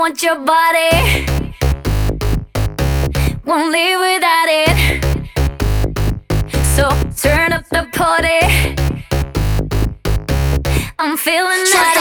want your body. Won't live without it. So turn up the party. I'm feeling that.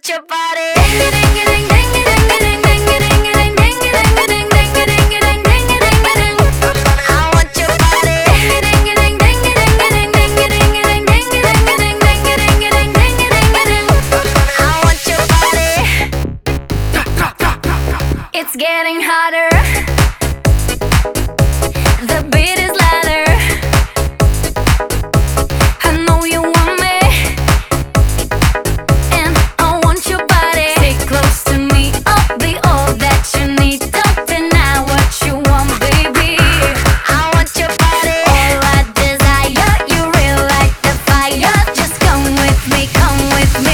with your body. It's getting hotter. The beat is come with me.